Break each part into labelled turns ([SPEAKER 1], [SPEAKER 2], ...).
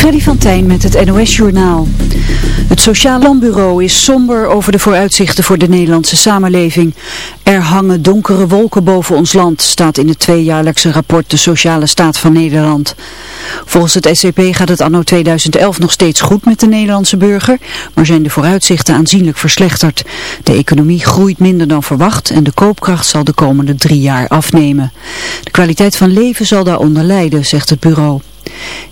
[SPEAKER 1] Freddy van Tijn met het NOS-journaal. Het Sociaal Planbureau is somber over de vooruitzichten voor de Nederlandse samenleving. Er hangen donkere wolken boven ons land, staat in het tweejaarlijkse rapport De Sociale Staat van Nederland. Volgens het SCP gaat het anno 2011 nog steeds goed met de Nederlandse burger, maar zijn de vooruitzichten aanzienlijk verslechterd. De economie groeit minder dan verwacht en de koopkracht zal de komende drie jaar afnemen. De kwaliteit van leven zal daaronder lijden, zegt het bureau.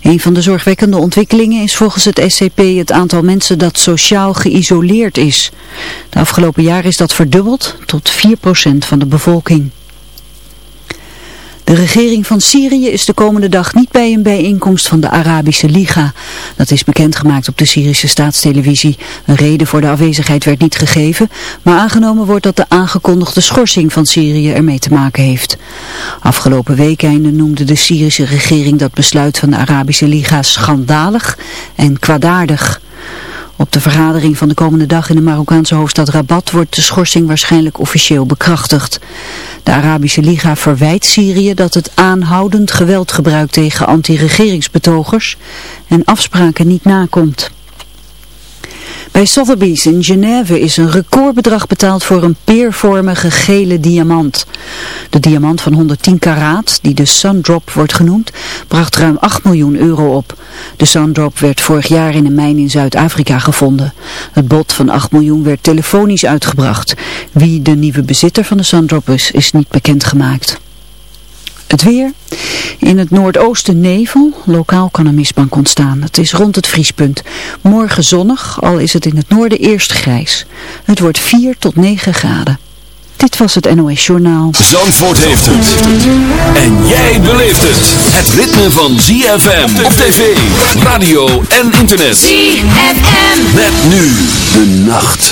[SPEAKER 1] Een van de zorgwekkende ontwikkelingen is volgens het SCP het aantal mensen dat sociaal geïsoleerd is. De afgelopen jaar is dat verdubbeld tot 4% van de bevolking. De regering van Syrië is de komende dag niet bij een bijeenkomst van de Arabische Liga. Dat is bekendgemaakt op de Syrische staatstelevisie. Een reden voor de afwezigheid werd niet gegeven, maar aangenomen wordt dat de aangekondigde schorsing van Syrië ermee te maken heeft. Afgelopen weekende noemde de Syrische regering dat besluit van de Arabische Liga schandalig en kwaadaardig. Op de vergadering van de komende dag in de Marokkaanse hoofdstad Rabat wordt de schorsing waarschijnlijk officieel bekrachtigd. De Arabische Liga verwijt Syrië dat het aanhoudend geweld gebruikt tegen anti-regeringsbetogers en afspraken niet nakomt. Bij Sotheby's in Genève is een recordbedrag betaald voor een peervormige gele diamant. De diamant van 110 karaat, die de Sundrop wordt genoemd, bracht ruim 8 miljoen euro op. De Sundrop werd vorig jaar in een mijn in Zuid-Afrika gevonden. Het bod van 8 miljoen werd telefonisch uitgebracht. Wie de nieuwe bezitter van de Sundrop is, is niet bekendgemaakt. Het weer. In het noordoosten nevel. Lokaal kan een mistbank ontstaan. Het is rond het vriespunt. Morgen zonnig, al is het in het noorden eerst grijs. Het wordt 4 tot 9 graden. Dit was het NOS Journaal.
[SPEAKER 2] Zandvoort heeft het. En jij beleeft het. Het ritme van ZFM op tv, radio en internet.
[SPEAKER 3] ZFM.
[SPEAKER 2] Met nu de nacht.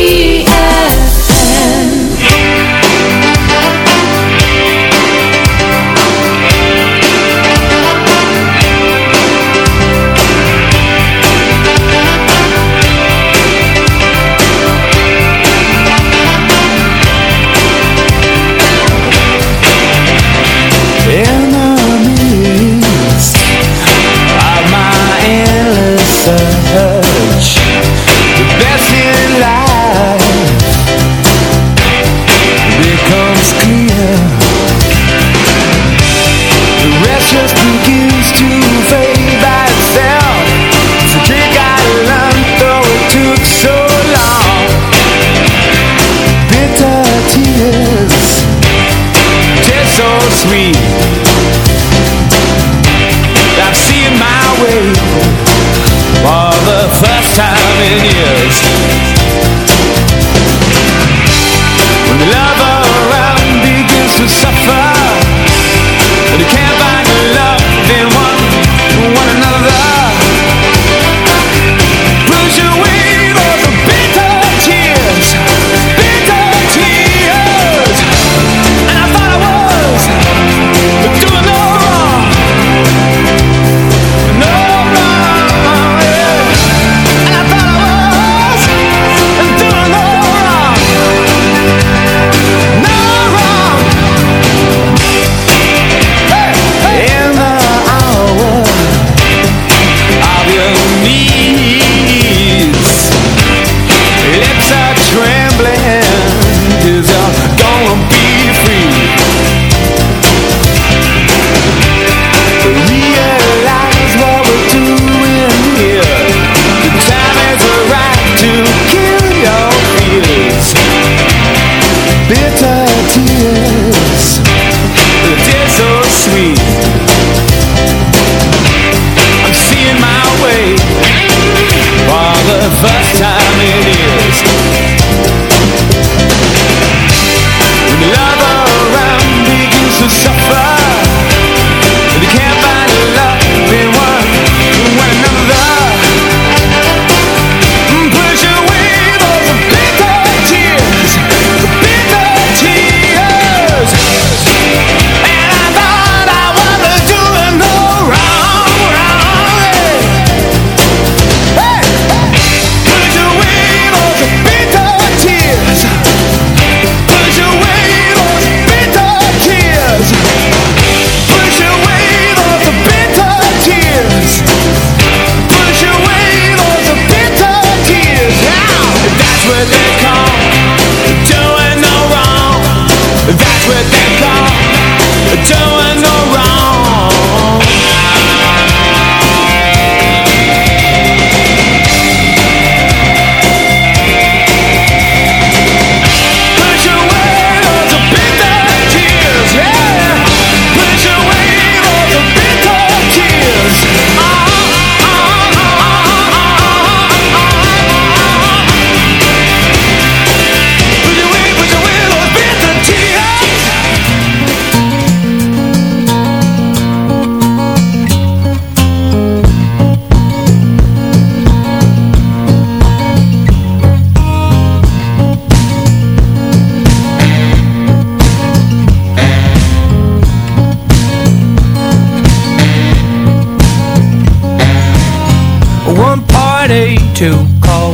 [SPEAKER 4] ready to call.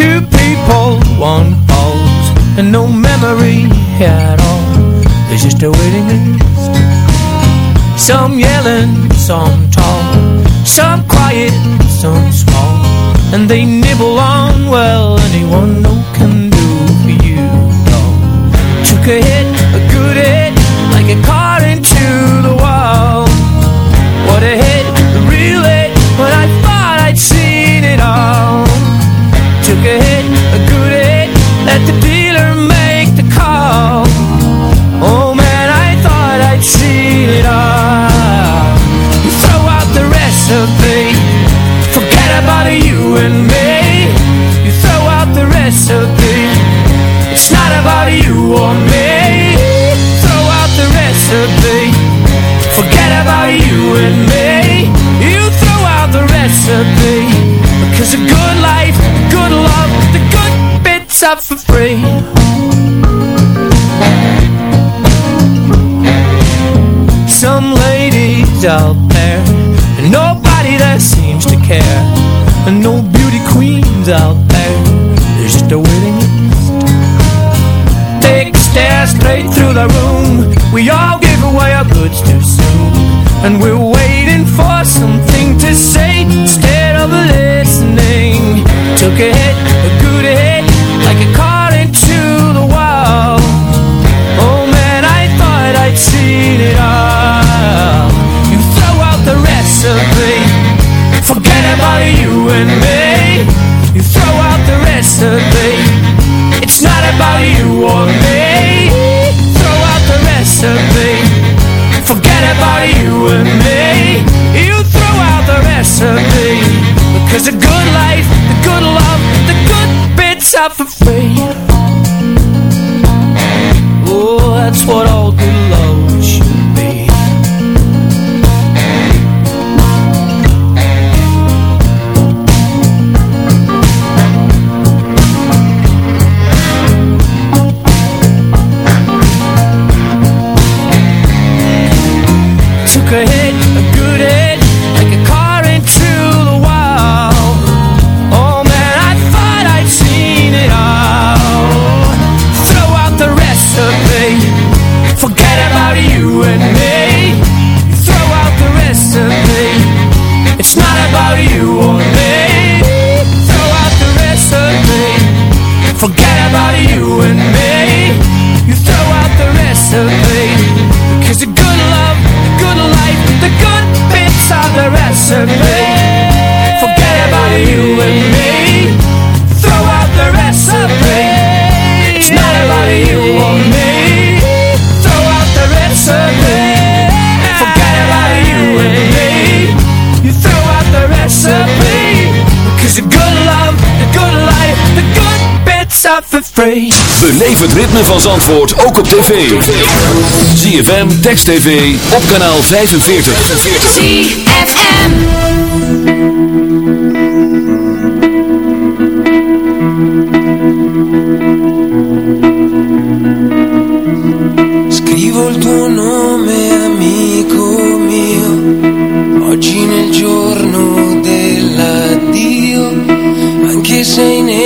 [SPEAKER 4] Two people, one falls And no memory at all. There's just a waiting list. Some yelling, some tall Some quiet, some small. And they nibble on, well, anyone no can do for you no. Took a hit, a good hit Like a car into a good hit. Let the dealer make the call. Oh man, I thought I'd seen it all. You throw out the recipe, forget about you and me. You throw out the recipe, it's not about you or me. Throw out the recipe, forget about you and me.
[SPEAKER 2] You
[SPEAKER 3] throw out the cause a good out for free. Some ladies out there And nobody that seems to care. And no beauty queens out there There's just a waiting list Take a stare straight through the room. We all give away our goods too soon. And we're waiting for something to say Instead of listening. Took a hit, a good hit you and me. You throw out the recipe free
[SPEAKER 5] Beleef het ritme van Zandvoort ook op tv. ZFM, Text TV, op kanaal 45.
[SPEAKER 6] ZFM.
[SPEAKER 7] Scrivo il tuo nome, amico mio, oggi nel giorno dell'addio, anche se è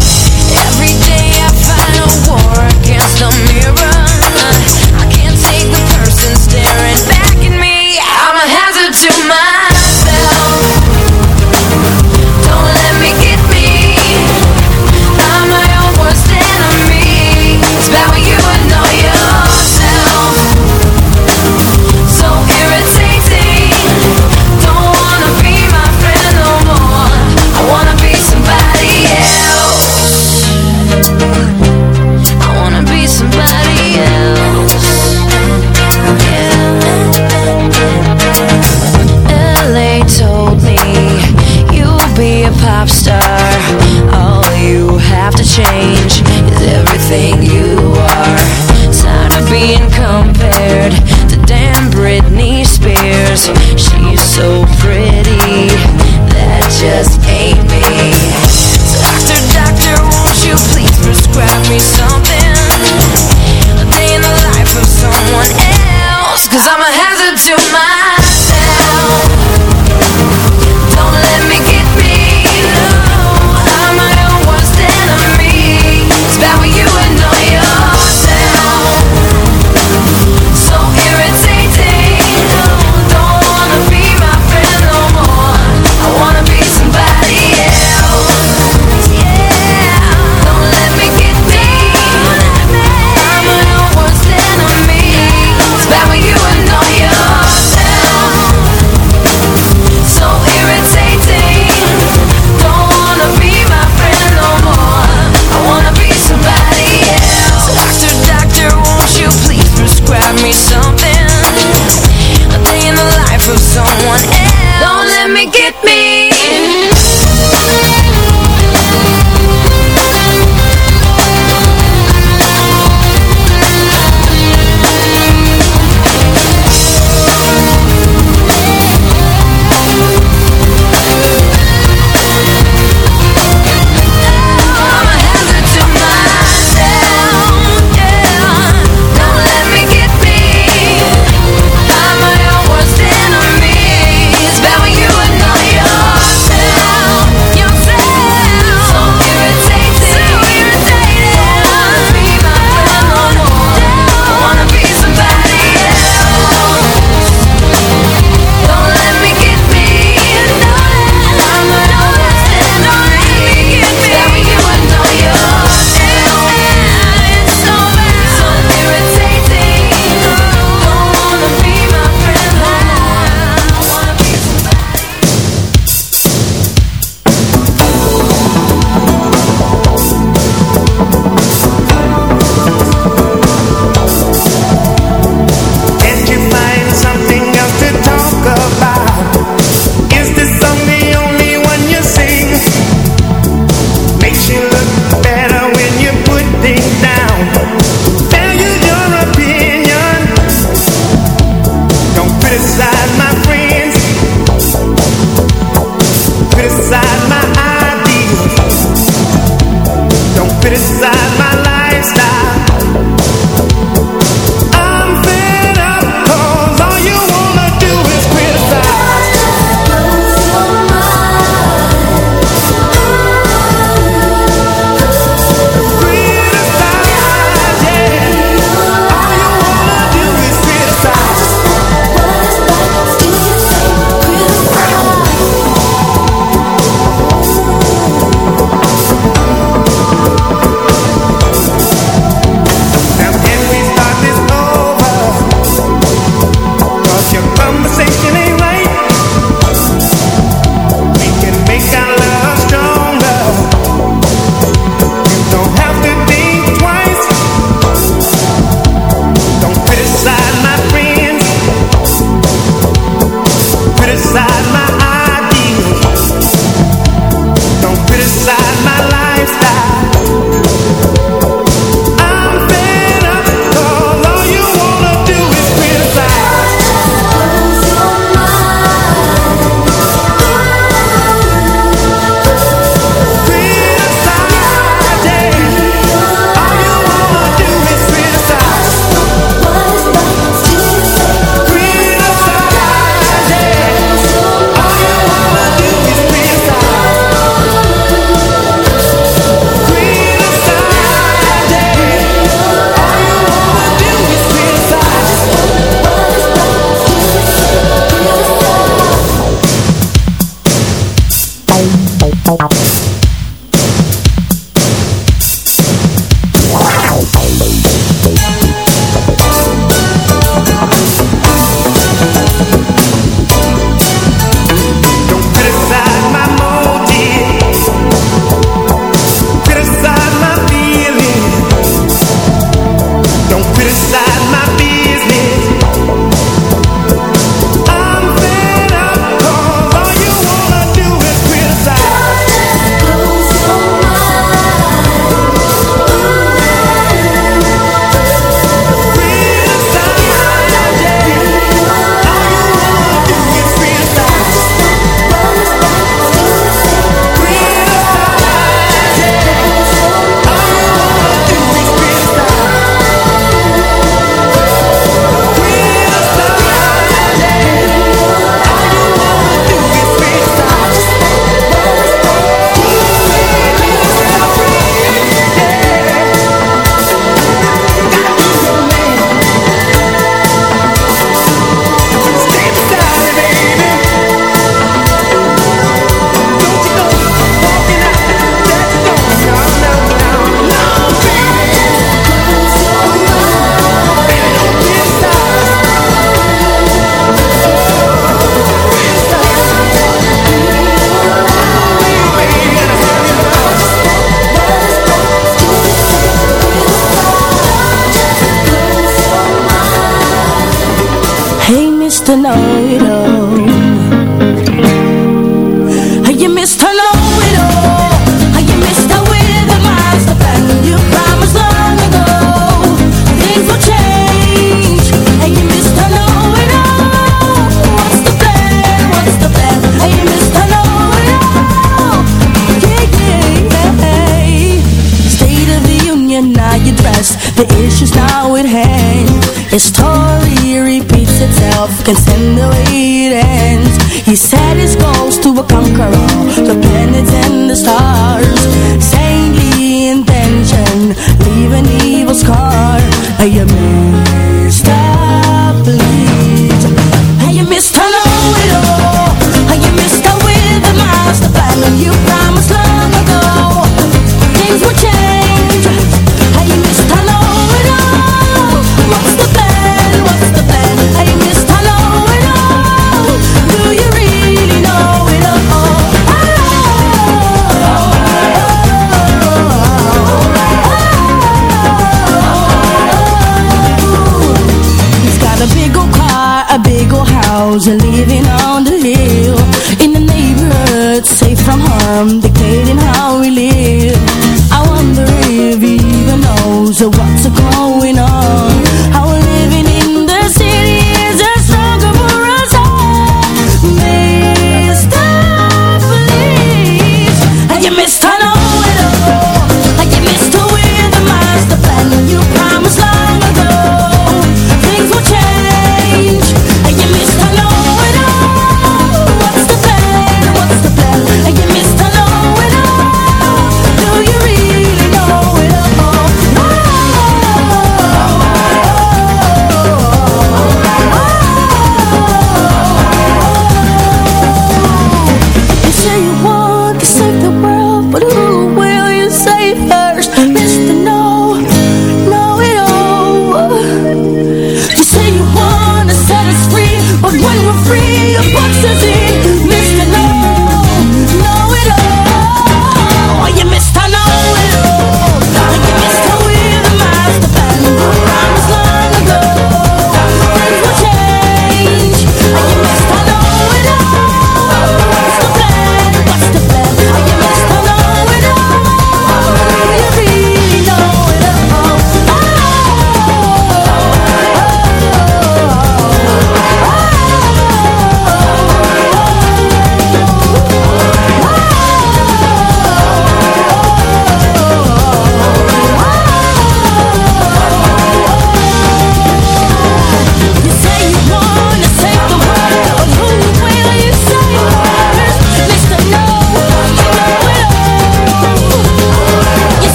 [SPEAKER 8] big old car, a big old house, living on the hill. In the neighborhood, safe from harm, dictating how we live.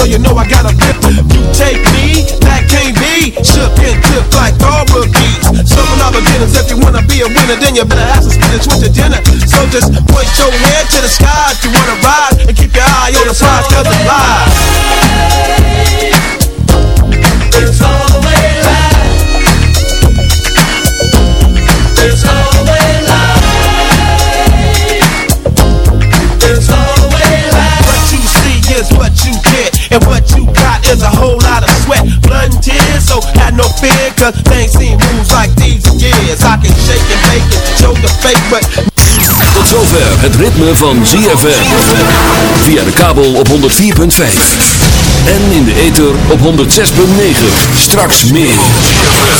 [SPEAKER 9] So you know I got a flip. You take me, that can't be. Shook and tipped like all rookies. Of our beginners, if you wanna be a winner, then you better have some spinach with your dinner. So just point your head to the sky if you wanna ride and keep your eye on the prize, cause it's live. Is a whole lot of sweat, blood and tears. So had no fear, cause they ain't seen moves like these in years. I can shake and bake and show the fake, but
[SPEAKER 5] Tot zover het ritme van ZFM. Via de kabel op 104.5. En in de ether op 106.9. Straks meer.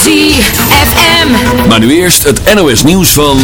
[SPEAKER 6] ZFM.
[SPEAKER 5] Maar nu eerst het NOS nieuws van...